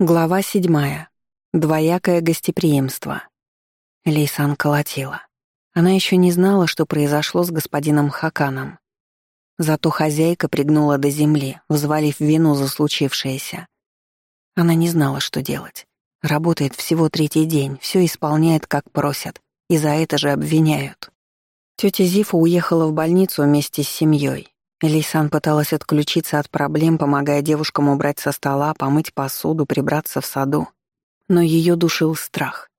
Глава седьмая. Двоякое гостеприимство. Лейсан колотила. Она еще не знала, что произошло с господином Хаканом. Зато хозяйка пригнула до земли, взвалив вину за случившееся. Она не знала, что делать. Работает всего третий день, все исполняет, как просят, и за это же обвиняют. Тетя Зифа уехала в больницу вместе с семьей. Лейсан пыталась отключиться от проблем, помогая девушкам убрать со стола, помыть посуду, прибраться в саду. Но ее душил страх.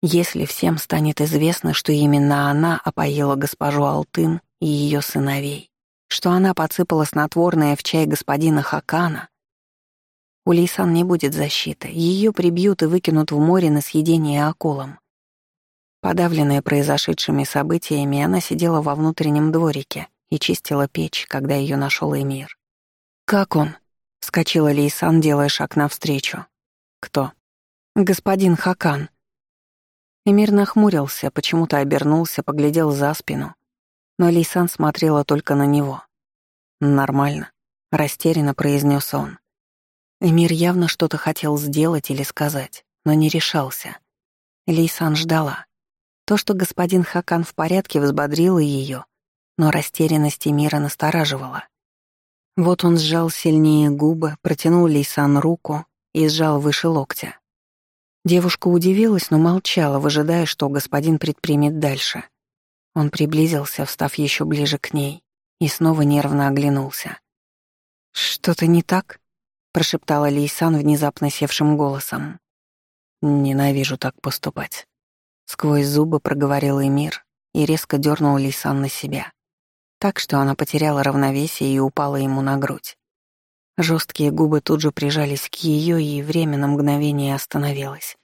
Если всем станет известно, что именно она опоила госпожу Алтын и ее сыновей, что она подсыпала снотворное в чай господина Хакана, у Лейсан не будет защиты, ее прибьют и выкинут в море на съедение акулам. Подавленная произошедшими событиями, она сидела во внутреннем дворике — и чистила печь, когда ее нашел Эмир. «Как он?» — вскочила Лейсан, делая шаг навстречу. «Кто?» «Господин Хакан». Эмир нахмурился, почему-то обернулся, поглядел за спину. Но Лейсан смотрела только на него. «Нормально», — растерянно произнес он. Эмир явно что-то хотел сделать или сказать, но не решался. Лейсан ждала. То, что господин Хакан в порядке, взбодрило ее, но растерянность мира настораживала. Вот он сжал сильнее губы, протянул Лейсан руку и сжал выше локтя. Девушка удивилась, но молчала, выжидая, что господин предпримет дальше. Он приблизился, встав еще ближе к ней, и снова нервно оглянулся. «Что-то не так?» — прошептала Лейсан внезапно севшим голосом. «Ненавижу так поступать». Сквозь зубы проговорил Эмир и резко дернул Лейсан на себя так что она потеряла равновесие и упала ему на грудь. Жесткие губы тут же прижались к ее, и время на мгновение остановилось.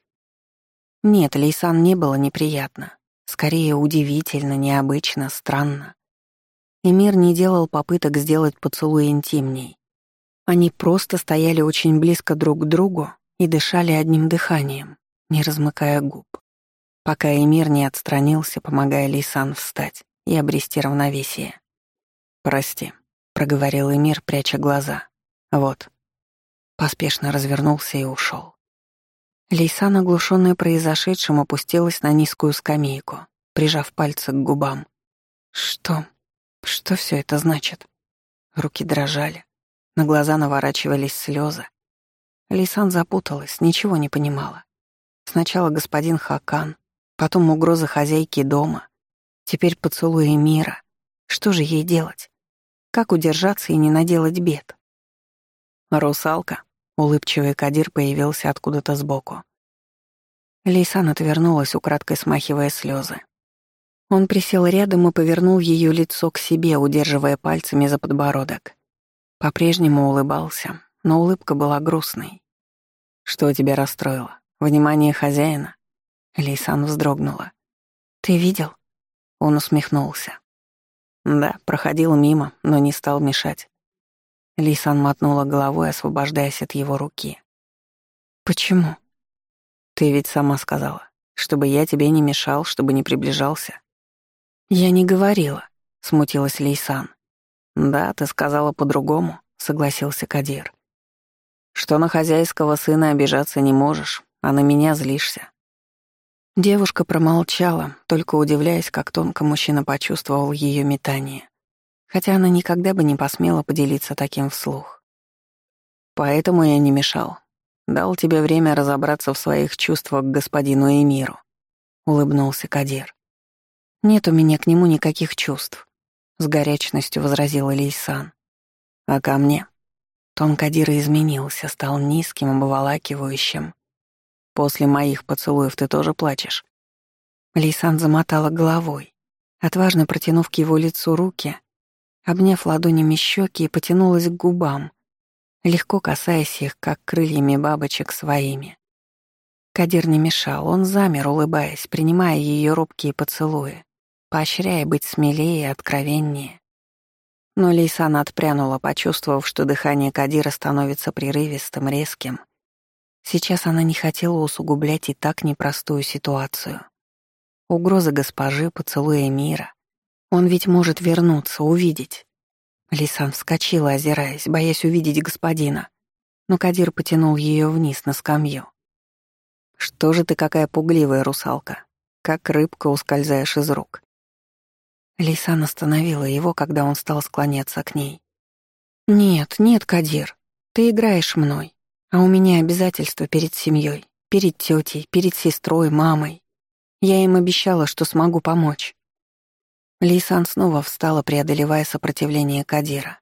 Нет, Лейсан не было неприятно. Скорее, удивительно, необычно, странно. И мир не делал попыток сделать поцелуй интимней. Они просто стояли очень близко друг к другу и дышали одним дыханием, не размыкая губ, пока Эмир не отстранился, помогая Лейсан встать и обрести равновесие. «Прости», — проговорил Эмир, пряча глаза. «Вот». Поспешно развернулся и ушел. Лейсан, оглушенная произошедшим, опустилась на низкую скамейку, прижав пальцы к губам. «Что? Что все это значит?» Руки дрожали, на глаза наворачивались слезы. Лейсан запуталась, ничего не понимала. Сначала господин Хакан, потом угроза хозяйки дома, теперь поцелуи мира. Что же ей делать? Как удержаться и не наделать бед? «Русалка», — улыбчивый Кадир появился откуда-то сбоку. Лейсан отвернулась, украдкой смахивая слезы. Он присел рядом и повернул ее лицо к себе, удерживая пальцами за подбородок. По-прежнему улыбался, но улыбка была грустной. «Что тебя расстроило? Внимание хозяина?» Лейсан вздрогнула. «Ты видел?» Он усмехнулся. Да, проходил мимо, но не стал мешать. Лисан мотнула головой, освобождаясь от его руки. «Почему?» «Ты ведь сама сказала, чтобы я тебе не мешал, чтобы не приближался». «Я не говорила», — смутилась Лейсан. «Да, ты сказала по-другому», — согласился Кадир. «Что на хозяйского сына обижаться не можешь, а на меня злишься. Девушка промолчала, только удивляясь, как тонко мужчина почувствовал ее метание, хотя она никогда бы не посмела поделиться таким вслух. «Поэтому я не мешал. Дал тебе время разобраться в своих чувствах к господину Эмиру», — улыбнулся Кадир. «Нет у меня к нему никаких чувств», — с горячностью возразила Лейсан. «А ко мне?» Тон Кадира изменился, стал низким, обволакивающим, После моих поцелуев ты тоже плачешь». Лейсан замотала головой, отважно протянув к его лицу руки, обняв ладонями щеки и потянулась к губам, легко касаясь их, как крыльями бабочек своими. Кадир не мешал, он замер, улыбаясь, принимая ее робкие поцелуи, поощряя быть смелее и откровеннее. Но Лейсан отпрянула, почувствовав, что дыхание Кадира становится прерывистым, резким — Сейчас она не хотела усугублять и так непростую ситуацию. Угроза госпожи, поцелуя мира. Он ведь может вернуться, увидеть. Лисан вскочила, озираясь, боясь увидеть господина. но Кадир потянул ее вниз на скамью. «Что же ты какая пугливая русалка? Как рыбка ускользаешь из рук». Лейсан остановила его, когда он стал склоняться к ней. «Нет, нет, Кадир, ты играешь мной, а у меня обязательства перед семьей, перед тетей, перед сестрой, мамой. Я им обещала, что смогу помочь». Лейсан снова встала, преодолевая сопротивление Кадира.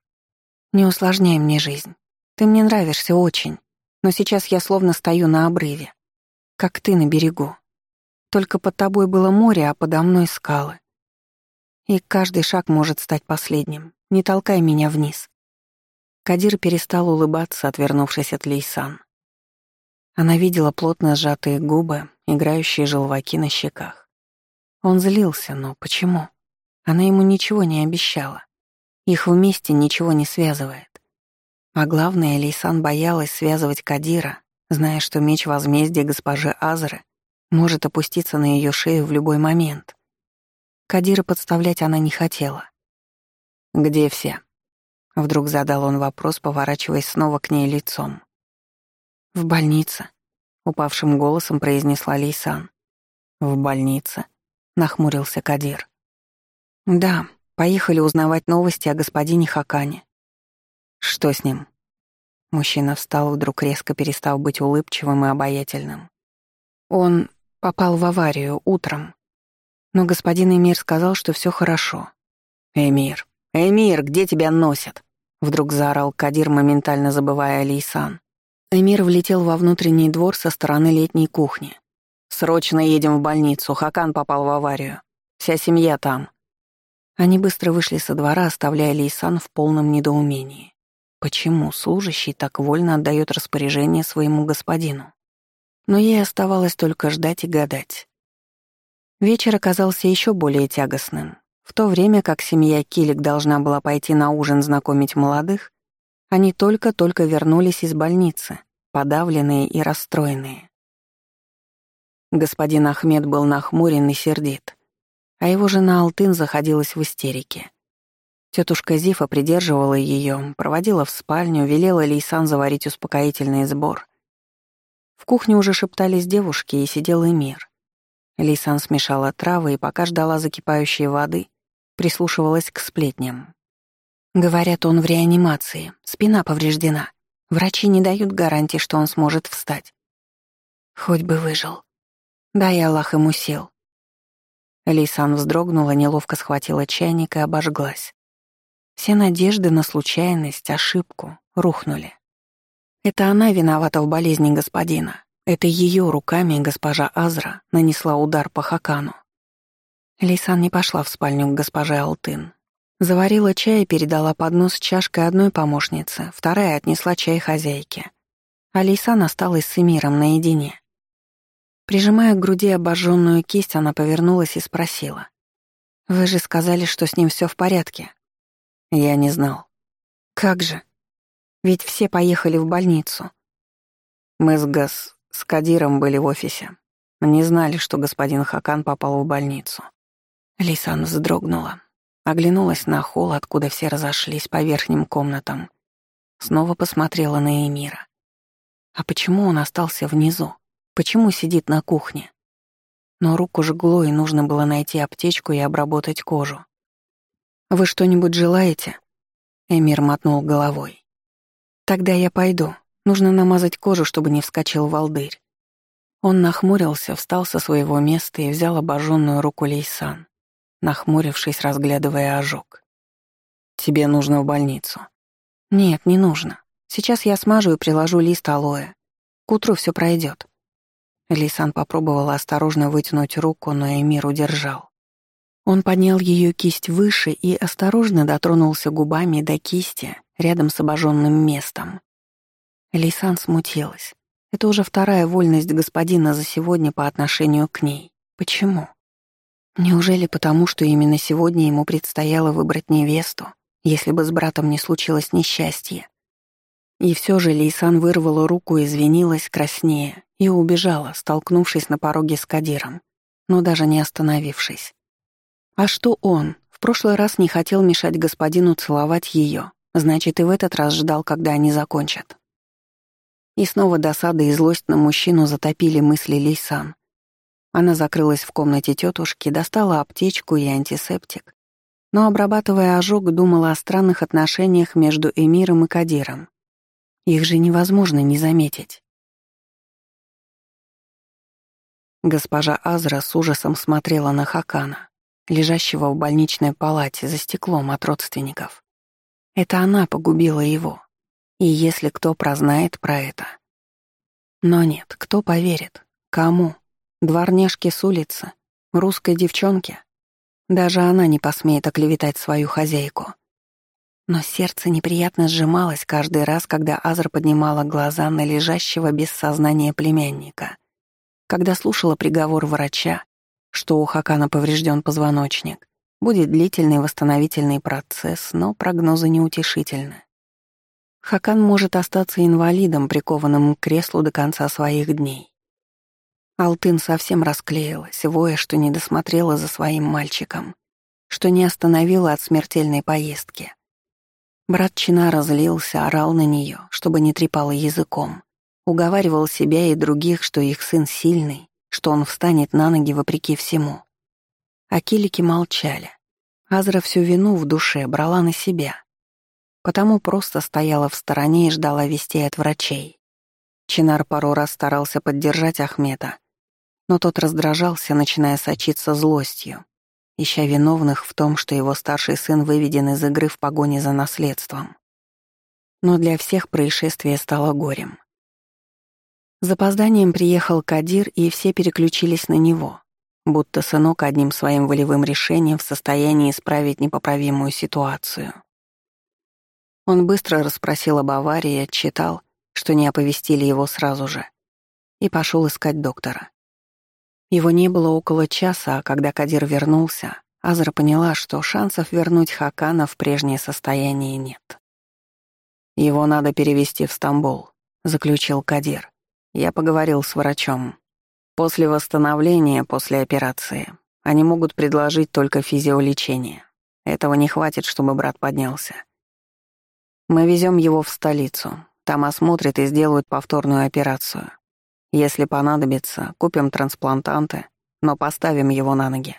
«Не усложняй мне жизнь. Ты мне нравишься очень, но сейчас я словно стою на обрыве, как ты на берегу. Только под тобой было море, а подо мной скалы. И каждый шаг может стать последним. Не толкай меня вниз. Кадир перестал улыбаться, отвернувшись от Лейсан. Она видела плотно сжатые губы, играющие желваки на щеках. Он злился, но почему? Она ему ничего не обещала. Их вместе ничего не связывает. А главное, Лейсан боялась связывать Кадира, зная, что меч возмездия госпожи Азры может опуститься на ее шею в любой момент. Кадира подставлять она не хотела. «Где все?» Вдруг задал он вопрос, поворачиваясь снова к ней лицом. «В больнице», — упавшим голосом произнесла Лейсан. «В больнице?» — нахмурился Кадир. «Да, поехали узнавать новости о господине Хакане. «Что с ним?» Мужчина встал, вдруг резко перестав быть улыбчивым и обаятельным. Он попал в аварию утром. Но господин Эмир сказал, что все хорошо. «Эмир! Эмир, где тебя носят?» Вдруг заорал Кадир, моментально забывая Алейсан. Эмир влетел во внутренний двор со стороны летней кухни. «Срочно едем в больницу, Хакан попал в аварию. Вся семья там». Они быстро вышли со двора, оставляя Лейсан в полном недоумении. Почему служащий так вольно отдает распоряжение своему господину? Но ей оставалось только ждать и гадать. Вечер оказался еще более тягостным. В то время как семья Килик должна была пойти на ужин знакомить молодых, они только-только вернулись из больницы, подавленные и расстроенные. Господин Ахмед был нахмурен и сердит, а его жена Алтын заходилась в истерике. Тетушка Зифа придерживала ее, проводила в спальню, велела Лейсан заварить успокоительный сбор. В кухне уже шептались девушки, и сидел Эмир. Лейсан смешала травы и, пока ждала закипающей воды, прислушивалась к сплетням. Говорят, он в реанимации, спина повреждена. Врачи не дают гарантии, что он сможет встать. Хоть бы выжил. Дай Аллах ему сил. Лейсан вздрогнула, неловко схватила чайник и обожглась. Все надежды на случайность, ошибку рухнули. Это она виновата в болезни господина. Это ее руками госпожа Азра нанесла удар по Хакану. Лейсан не пошла в спальню к госпоже Алтын. Заварила чай и передала поднос с чашкой одной помощнице, вторая отнесла чай хозяйке. А Лейсан осталась с Эмиром наедине. Прижимая к груди обожженную кисть, она повернулась и спросила. «Вы же сказали, что с ним все в порядке?» Я не знал. Как же? Ведь все поехали в больницу. Мы с Гас, с Кадиром были в офисе. Не знали, что господин Хакан попал в больницу. Лисан вздрогнула. Оглянулась на холл, откуда все разошлись по верхним комнатам. Снова посмотрела на Эмира. А почему он остался внизу? Почему сидит на кухне? Но руку жгло, и нужно было найти аптечку и обработать кожу. «Вы что-нибудь желаете?» Эмир мотнул головой. «Тогда я пойду. Нужно намазать кожу, чтобы не вскочил волдырь». Он нахмурился, встал со своего места и взял обожженную руку Лейсан, нахмурившись, разглядывая ожог. «Тебе нужно в больницу». «Нет, не нужно. Сейчас я смажу и приложу лист алоэ. К утру все пройдет. Лейсан попробовала осторожно вытянуть руку, но Эмир удержал. Он поднял ее кисть выше и осторожно дотронулся губами до кисти рядом с обожженным местом. Лисан смутилась. Это уже вторая вольность господина за сегодня по отношению к ней. Почему? Неужели потому, что именно сегодня ему предстояло выбрать невесту, если бы с братом не случилось несчастье? И все же Лейсан вырвала руку, извинилась краснее и убежала, столкнувшись на пороге с Кадиром, но даже не остановившись. А что он? В прошлый раз не хотел мешать господину целовать ее, значит, и в этот раз ждал, когда они закончат. И снова досада и злость на мужчину затопили мысли Лейсан. Она закрылась в комнате тетушки, достала аптечку и антисептик, но, обрабатывая ожог, думала о странных отношениях между Эмиром и Кадиром. Их же невозможно не заметить. Госпожа Азра с ужасом смотрела на Хакана, лежащего в больничной палате за стеклом от родственников. Это она погубила его. И если кто прознает про это. Но нет, кто поверит? Кому? Дворняжке с улицы? Русской девчонке? Даже она не посмеет оклеветать свою хозяйку. Но сердце неприятно сжималось каждый раз, когда Азра поднимала глаза на лежащего без сознания племянника. Когда слушала приговор врача, что у Хакана поврежден позвоночник, будет длительный восстановительный процесс, но прогнозы неутешительны. Хакан может остаться инвалидом, прикованным к креслу до конца своих дней. Алтын совсем расклеилась, воя, что не досмотрела за своим мальчиком, что не остановила от смертельной поездки. Брат Чина разлился, орал на нее, чтобы не трепала языком. Уговаривал себя и других, что их сын сильный, что он встанет на ноги вопреки всему. А килики молчали. Азра всю вину в душе брала на себя. Потому просто стояла в стороне и ждала вестей от врачей. Чинар пару раз старался поддержать Ахмета, но тот раздражался, начиная сочиться злостью, ища виновных в том, что его старший сын выведен из игры в погоне за наследством. Но для всех происшествие стало горем. Запозданием приехал Кадир, и все переключились на него, будто сынок одним своим волевым решением в состоянии исправить непоправимую ситуацию. Он быстро расспросил об аварии, отчитал, что не оповестили его сразу же, и пошел искать доктора. Его не было около часа, а когда Кадир вернулся, Азра поняла, что шансов вернуть Хакана в прежнее состояние нет. «Его надо перевести в Стамбул», — заключил Кадир. Я поговорил с врачом. После восстановления, после операции, они могут предложить только физиолечение. Этого не хватит, чтобы брат поднялся. Мы везем его в столицу. Там осмотрят и сделают повторную операцию. Если понадобится, купим трансплантанты, но поставим его на ноги.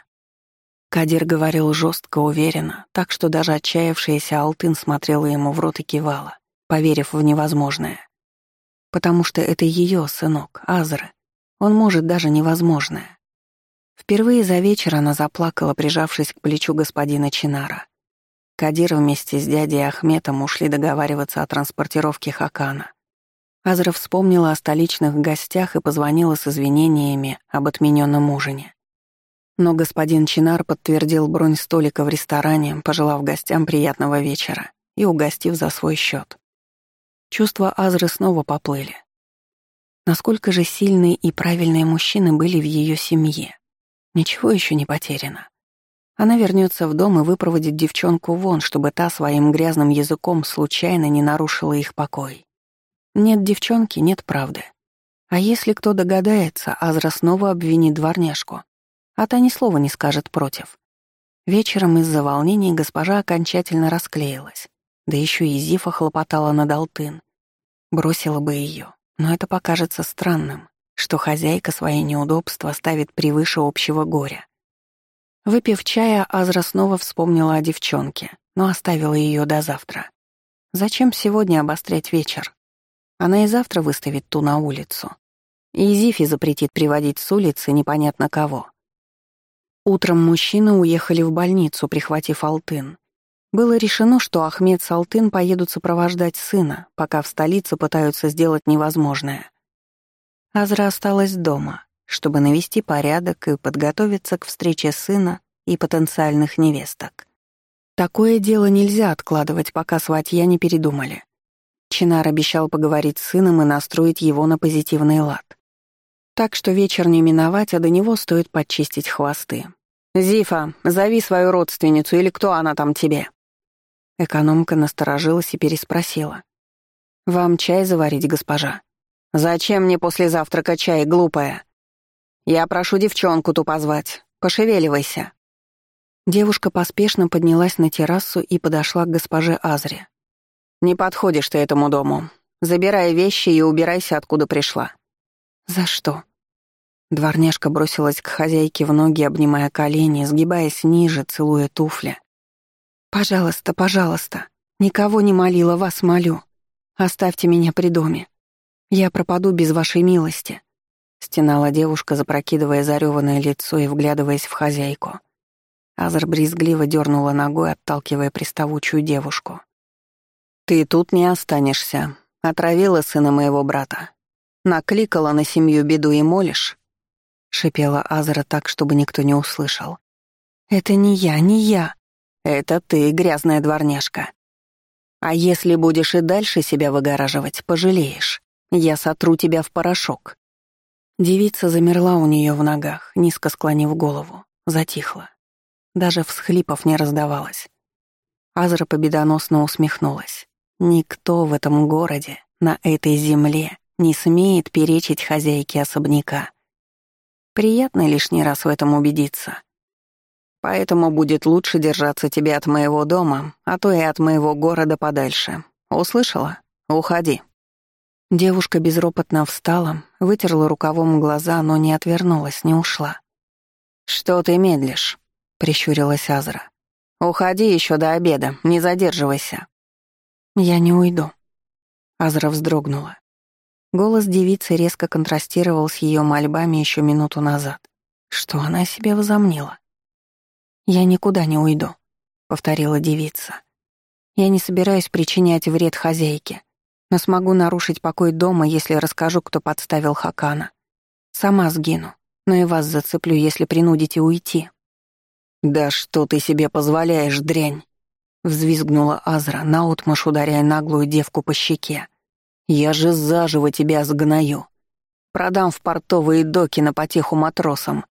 Кадир говорил жестко, уверенно, так что даже отчаявшаяся Алтын смотрела ему в рот и кивала, поверив в невозможное потому что это ее сынок, Азра. Он может даже невозможное. Впервые за вечер она заплакала, прижавшись к плечу господина Чинара. Кадир вместе с дядей Ахметом ушли договариваться о транспортировке Хакана. Азра вспомнила о столичных гостях и позвонила с извинениями об отмененном ужине. Но господин Чинар подтвердил бронь столика в ресторане, пожелав гостям приятного вечера и угостив за свой счет. Чувства Азры снова поплыли. Насколько же сильные и правильные мужчины были в ее семье. Ничего еще не потеряно. Она вернется в дом и выпроводит девчонку вон, чтобы та своим грязным языком случайно не нарушила их покой. Нет девчонки, нет правды. А если кто догадается, Азра снова обвинит дворняжку, а та ни слова не скажет против. Вечером из-за волнений госпожа окончательно расклеилась. Да еще и Зифа хлопотала над Алтын. Бросила бы ее, но это покажется странным, что хозяйка свои неудобства ставит превыше общего горя. Выпив чая, Азра снова вспомнила о девчонке, но оставила ее до завтра. Зачем сегодня обострять вечер? Она и завтра выставит ту на улицу. И Зифи запретит приводить с улицы непонятно кого. Утром мужчины уехали в больницу, прихватив Алтын. Было решено, что Ахмед с Алтын поедут сопровождать сына, пока в столице пытаются сделать невозможное. Азра осталась дома, чтобы навести порядок и подготовиться к встрече сына и потенциальных невесток. Такое дело нельзя откладывать, пока сватья не передумали. Чинар обещал поговорить с сыном и настроить его на позитивный лад. Так что вечер не миновать, а до него стоит подчистить хвосты. «Зифа, зови свою родственницу или кто она там тебе?» Экономка насторожилась и переспросила. «Вам чай заварить, госпожа?» «Зачем мне после завтрака чай, глупая?» «Я прошу девчонку ту позвать. Пошевеливайся». Девушка поспешно поднялась на террасу и подошла к госпоже Азре. «Не подходишь ты этому дому. Забирай вещи и убирайся, откуда пришла». «За что?» Дворняжка бросилась к хозяйке в ноги, обнимая колени, сгибаясь ниже, целуя туфли. «Пожалуйста, пожалуйста, никого не молила, вас молю. Оставьте меня при доме. Я пропаду без вашей милости», — стенала девушка, запрокидывая зарёванное лицо и вглядываясь в хозяйку. Азар брезгливо дернула ногой, отталкивая приставучую девушку. «Ты тут не останешься. Отравила сына моего брата. Накликала на семью беду и молишь?» — шипела Азара так, чтобы никто не услышал. «Это не я, не я!» «Это ты, грязная дворняжка. А если будешь и дальше себя выгораживать, пожалеешь. Я сотру тебя в порошок». Девица замерла у нее в ногах, низко склонив голову, затихла. Даже всхлипов не раздавалось. Азра победоносно усмехнулась. Никто в этом городе, на этой земле, не смеет перечить хозяйке особняка. Приятно лишний раз в этом убедиться. Поэтому будет лучше держаться тебе от моего дома, а то и от моего города подальше. Услышала? Уходи». Девушка безропотно встала, вытерла рукавом глаза, но не отвернулась, не ушла. «Что ты медлишь?» — прищурилась Азра. «Уходи еще до обеда, не задерживайся». «Я не уйду». Азра вздрогнула. Голос девицы резко контрастировал с ее мольбами еще минуту назад. Что она себе возомнила? «Я никуда не уйду», — повторила девица. «Я не собираюсь причинять вред хозяйке, но смогу нарушить покой дома, если расскажу, кто подставил Хакана. Сама сгину, но и вас зацеплю, если принудите уйти». «Да что ты себе позволяешь, дрянь!» — взвизгнула Азра, наотмашь ударяя наглую девку по щеке. «Я же заживо тебя сгною. Продам в портовые доки на потеху матросам,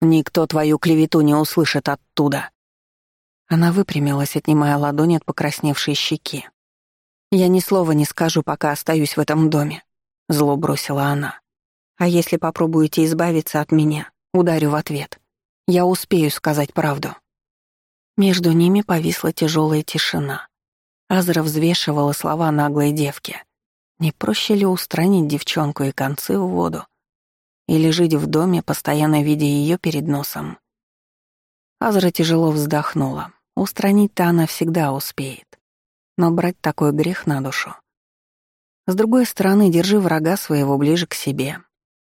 Никто твою клевету не услышит оттуда». Она выпрямилась, отнимая ладонь от покрасневшей щеки. «Я ни слова не скажу, пока остаюсь в этом доме», — зло бросила она. «А если попробуете избавиться от меня, ударю в ответ. Я успею сказать правду». Между ними повисла тяжелая тишина. Азра взвешивала слова наглой девки. Не проще ли устранить девчонку и концы в воду? Или жить в доме, постоянно видя ее перед носом. Азра тяжело вздохнула. Устранить-то она всегда успеет. Но брать такой грех на душу. С другой стороны, держи врага своего ближе к себе.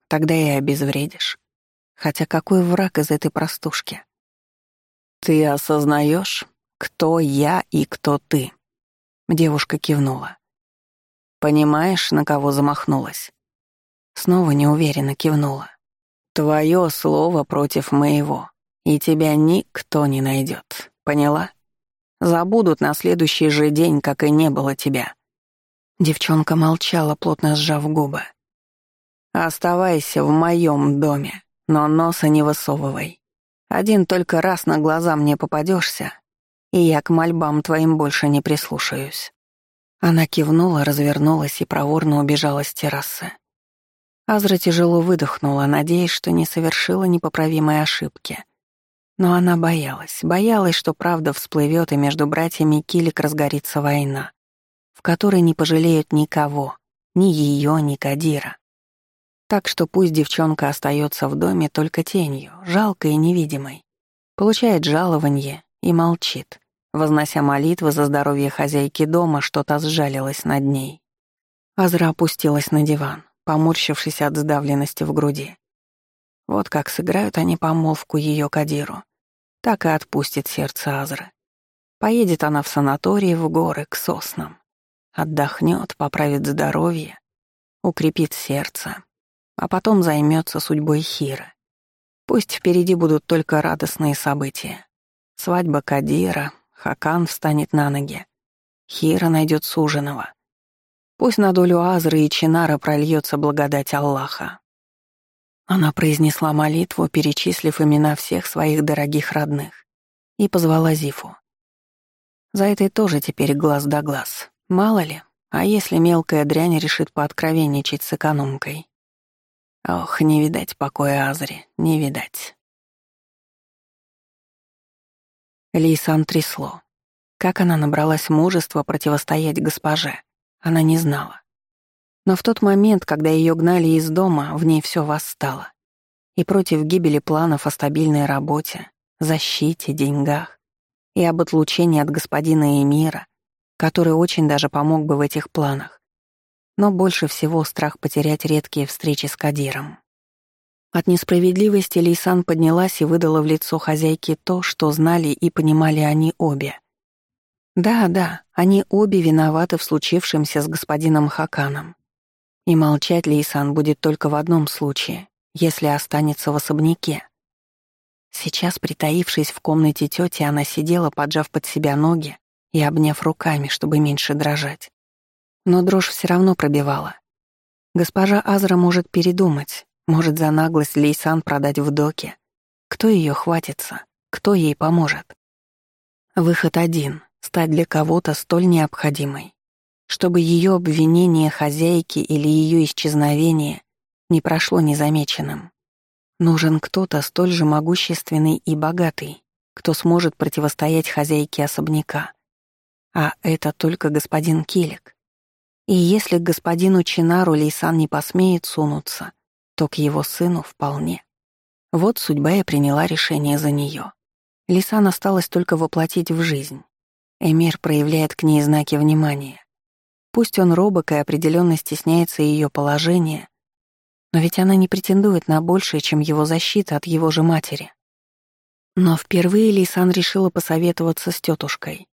Тогда и обезвредишь. Хотя какой враг из этой простушки? «Ты осознаешь, кто я и кто ты?» Девушка кивнула. «Понимаешь, на кого замахнулась?» Снова неуверенно кивнула. «Твое слово против моего, и тебя никто не найдет. Поняла? Забудут на следующий же день, как и не было тебя». Девчонка молчала, плотно сжав губы. «Оставайся в моем доме, но носа не высовывай. Один только раз на глаза мне попадешься, и я к мольбам твоим больше не прислушаюсь». Она кивнула, развернулась и проворно убежала с террасы. Азра тяжело выдохнула, надеясь, что не совершила непоправимой ошибки. Но она боялась, боялась, что правда всплывет, и между братьями Килик разгорится война, в которой не пожалеют никого, ни ее, ни Кадира. Так что пусть девчонка остается в доме только тенью, жалкой и невидимой, получает жалование и молчит, вознося молитвы за здоровье хозяйки дома, что-то сжалилось над ней. Азра опустилась на диван поморщившись от сдавленности в груди. Вот как сыграют они помолвку ее Кадиру, так и отпустит сердце Азры. Поедет она в санаторий в горы к соснам. Отдохнет, поправит здоровье, укрепит сердце, а потом займется судьбой Хиры. Пусть впереди будут только радостные события. Свадьба Кадира, Хакан встанет на ноги. Хира найдет суженого. Пусть на долю Азры и Чинара прольется благодать Аллаха. Она произнесла молитву, перечислив имена всех своих дорогих родных, и позвала Зифу. За этой тоже теперь глаз да глаз. Мало ли, а если мелкая дрянь решит пооткровенничать с экономкой? Ох, не видать покоя Азри, не видать. Лейсан трясло. Как она набралась мужества противостоять госпоже? Она не знала. Но в тот момент, когда ее гнали из дома, в ней все восстало. И против гибели планов о стабильной работе, защите, деньгах и об отлучении от господина Эмира, который очень даже помог бы в этих планах. Но больше всего страх потерять редкие встречи с Кадиром. От несправедливости Лейсан поднялась и выдала в лицо хозяйке то, что знали и понимали они обе. Да, да, они обе виноваты в случившемся с господином Хаканом. И молчать Лейсан будет только в одном случае, если останется в особняке. Сейчас, притаившись в комнате тети, она сидела, поджав под себя ноги и обняв руками, чтобы меньше дрожать. Но дрожь все равно пробивала. Госпожа Азра может передумать, может, за наглость Лейсан продать в доке? Кто ее хватится? Кто ей поможет? Выход один — стать для кого-то столь необходимой, чтобы ее обвинение хозяйки или ее исчезновение не прошло незамеченным. Нужен кто-то столь же могущественный и богатый, кто сможет противостоять хозяйке особняка. А это только господин Килик. И если к господину Чинару Лейсан не посмеет сунуться, то к его сыну вполне. Вот судьба и приняла решение за нее. Лисан осталось только воплотить в жизнь. Эмир проявляет к ней знаки внимания. Пусть он робок и определенно стесняется ее положения, но ведь она не претендует на большее, чем его защита от его же матери. Но впервые Лисан решила посоветоваться с тетушкой.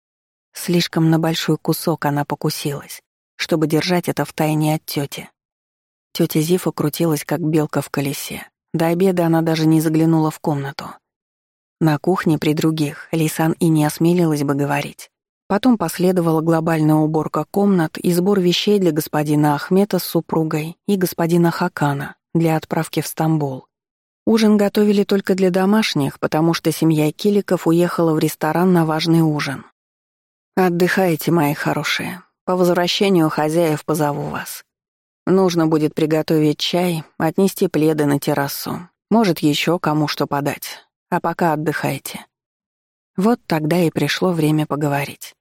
Слишком на большой кусок она покусилась, чтобы держать это в тайне от тети. Тетя Зифа крутилась, как белка в колесе. До обеда она даже не заглянула в комнату. На кухне при других Лисан и не осмелилась бы говорить. Потом последовала глобальная уборка комнат и сбор вещей для господина Ахмета с супругой и господина Хакана для отправки в Стамбул. Ужин готовили только для домашних, потому что семья Киликов уехала в ресторан на важный ужин. «Отдыхайте, мои хорошие. По возвращению хозяев позову вас. Нужно будет приготовить чай, отнести пледы на террасу. Может, еще кому что подать. А пока отдыхайте. Вот тогда и пришло время поговорить.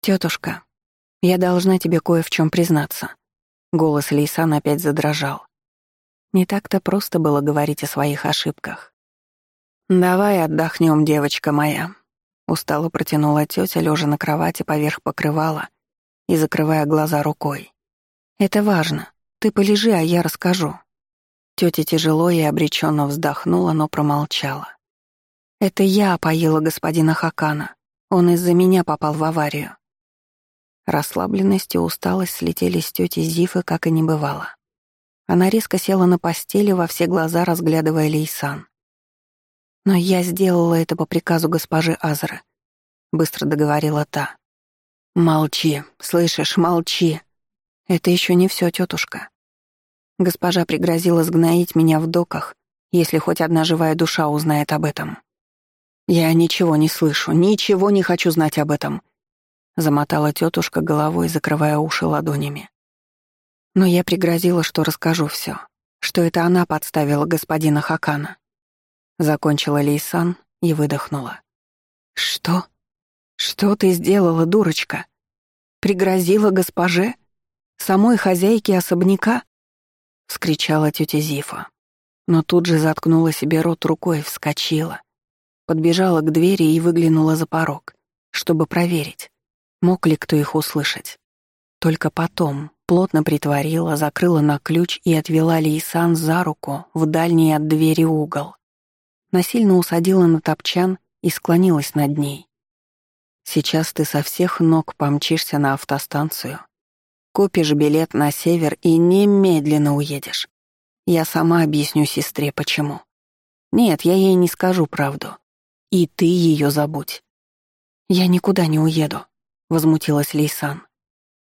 Тетушка, я должна тебе кое в чем признаться. Голос Лейсан опять задрожал. Не так-то просто было говорить о своих ошибках. «Давай отдохнем, девочка моя», — устало протянула тетя, лежа на кровати поверх покрывала и закрывая глаза рукой. Это важно. Ты полежи, а я расскажу. Тетя тяжело и обреченно вздохнула, но промолчала. Это я опоила господина Хакана. Он из-за меня попал в аварию. Расслабленность и усталость слетели с тети Зифы, как и не бывало. Она резко села на постели, во все глаза разглядывая Лейсан. «Но я сделала это по приказу госпожи Азры», — быстро договорила та. «Молчи, слышишь, молчи», это еще не все, тетушка. Госпожа пригрозила сгноить меня в доках, если хоть одна живая душа узнает об этом. Я ничего не слышу, ничего не хочу знать об этом. Замотала тетушка головой, закрывая уши ладонями. Но я пригрозила, что расскажу все, что это она подставила господина Хакана. Закончила Лейсан и выдохнула. «Что? Что ты сделала, дурочка? Пригрозила госпоже?» Самой хозяйки особняка?» — вскричала тетя Зифа. Но тут же заткнула себе рот рукой, вскочила. Подбежала к двери и выглянула за порог, чтобы проверить, мог ли кто их услышать. Только потом плотно притворила, закрыла на ключ и отвела Лейсан за руку в дальний от двери угол. Насильно усадила на топчан и склонилась над ней. «Сейчас ты со всех ног помчишься на автостанцию Купишь билет на север и немедленно уедешь. Я сама объясню сестре, почему. Нет, я ей не скажу правду. И ты ее забудь. Я никуда не уеду, возмутилась Лейсан.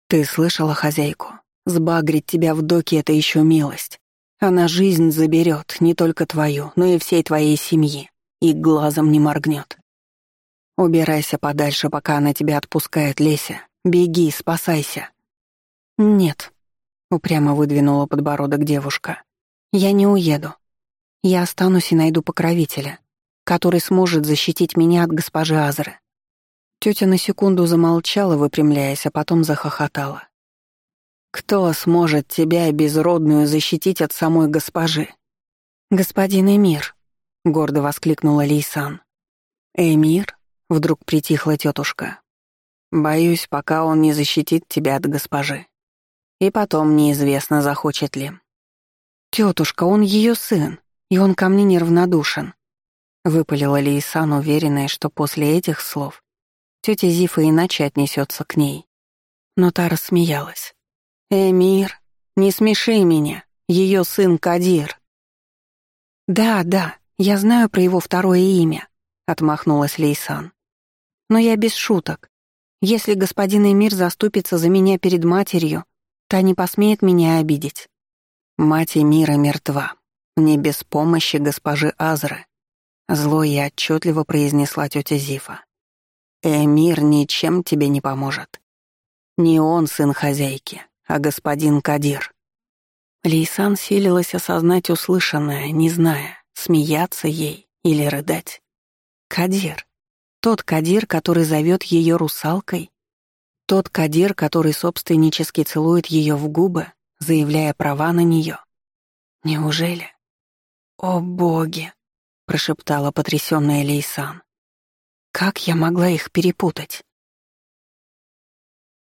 Ты слышала хозяйку? Сбагрить тебя в доке — это еще милость. Она жизнь заберет, не только твою, но и всей твоей семьи, и глазом не моргнет. Убирайся подальше, пока она тебя отпускает, Леся. Беги, спасайся. «Нет», — упрямо выдвинула подбородок девушка. «Я не уеду. Я останусь и найду покровителя, который сможет защитить меня от госпожи Азры». Тетя на секунду замолчала, выпрямляясь, а потом захохотала. Кто сможет тебя, безродную, защитить от самой госпожи? Господин Эмир, гордо воскликнула Лейсан. Эмир? Вдруг притихла тетушка. Боюсь, пока он не защитит тебя от госпожи. И потом неизвестно, захочет ли. Тетушка, он ее сын, и он ко мне неравнодушен. Выпалила Лейсан, уверенная, что после этих слов тетя Зифа иначе отнесется к ней. Но та рассмеялась. «Эмир, не смеши меня, ее сын Кадир». «Да, да, я знаю про его второе имя», — отмахнулась Лейсан. «Но я без шуток. Если господин Эмир заступится за меня перед матерью, та не посмеет меня обидеть». «Мать Эмира мертва, не без помощи госпожи Азры», — зло и отчетливо произнесла тетя Зифа. «Эмир ничем тебе не поможет. Не он сын хозяйки, а господин Кадир». Лейсан силилась осознать услышанное, не зная, смеяться ей или рыдать. Кадир. Тот Кадир, который зовет ее русалкой. Тот Кадир, который собственнически целует ее в губы, заявляя права на нее. Неужели? «О боги!» — прошептала потрясённая Лейсан. «Как я могла их перепутать?»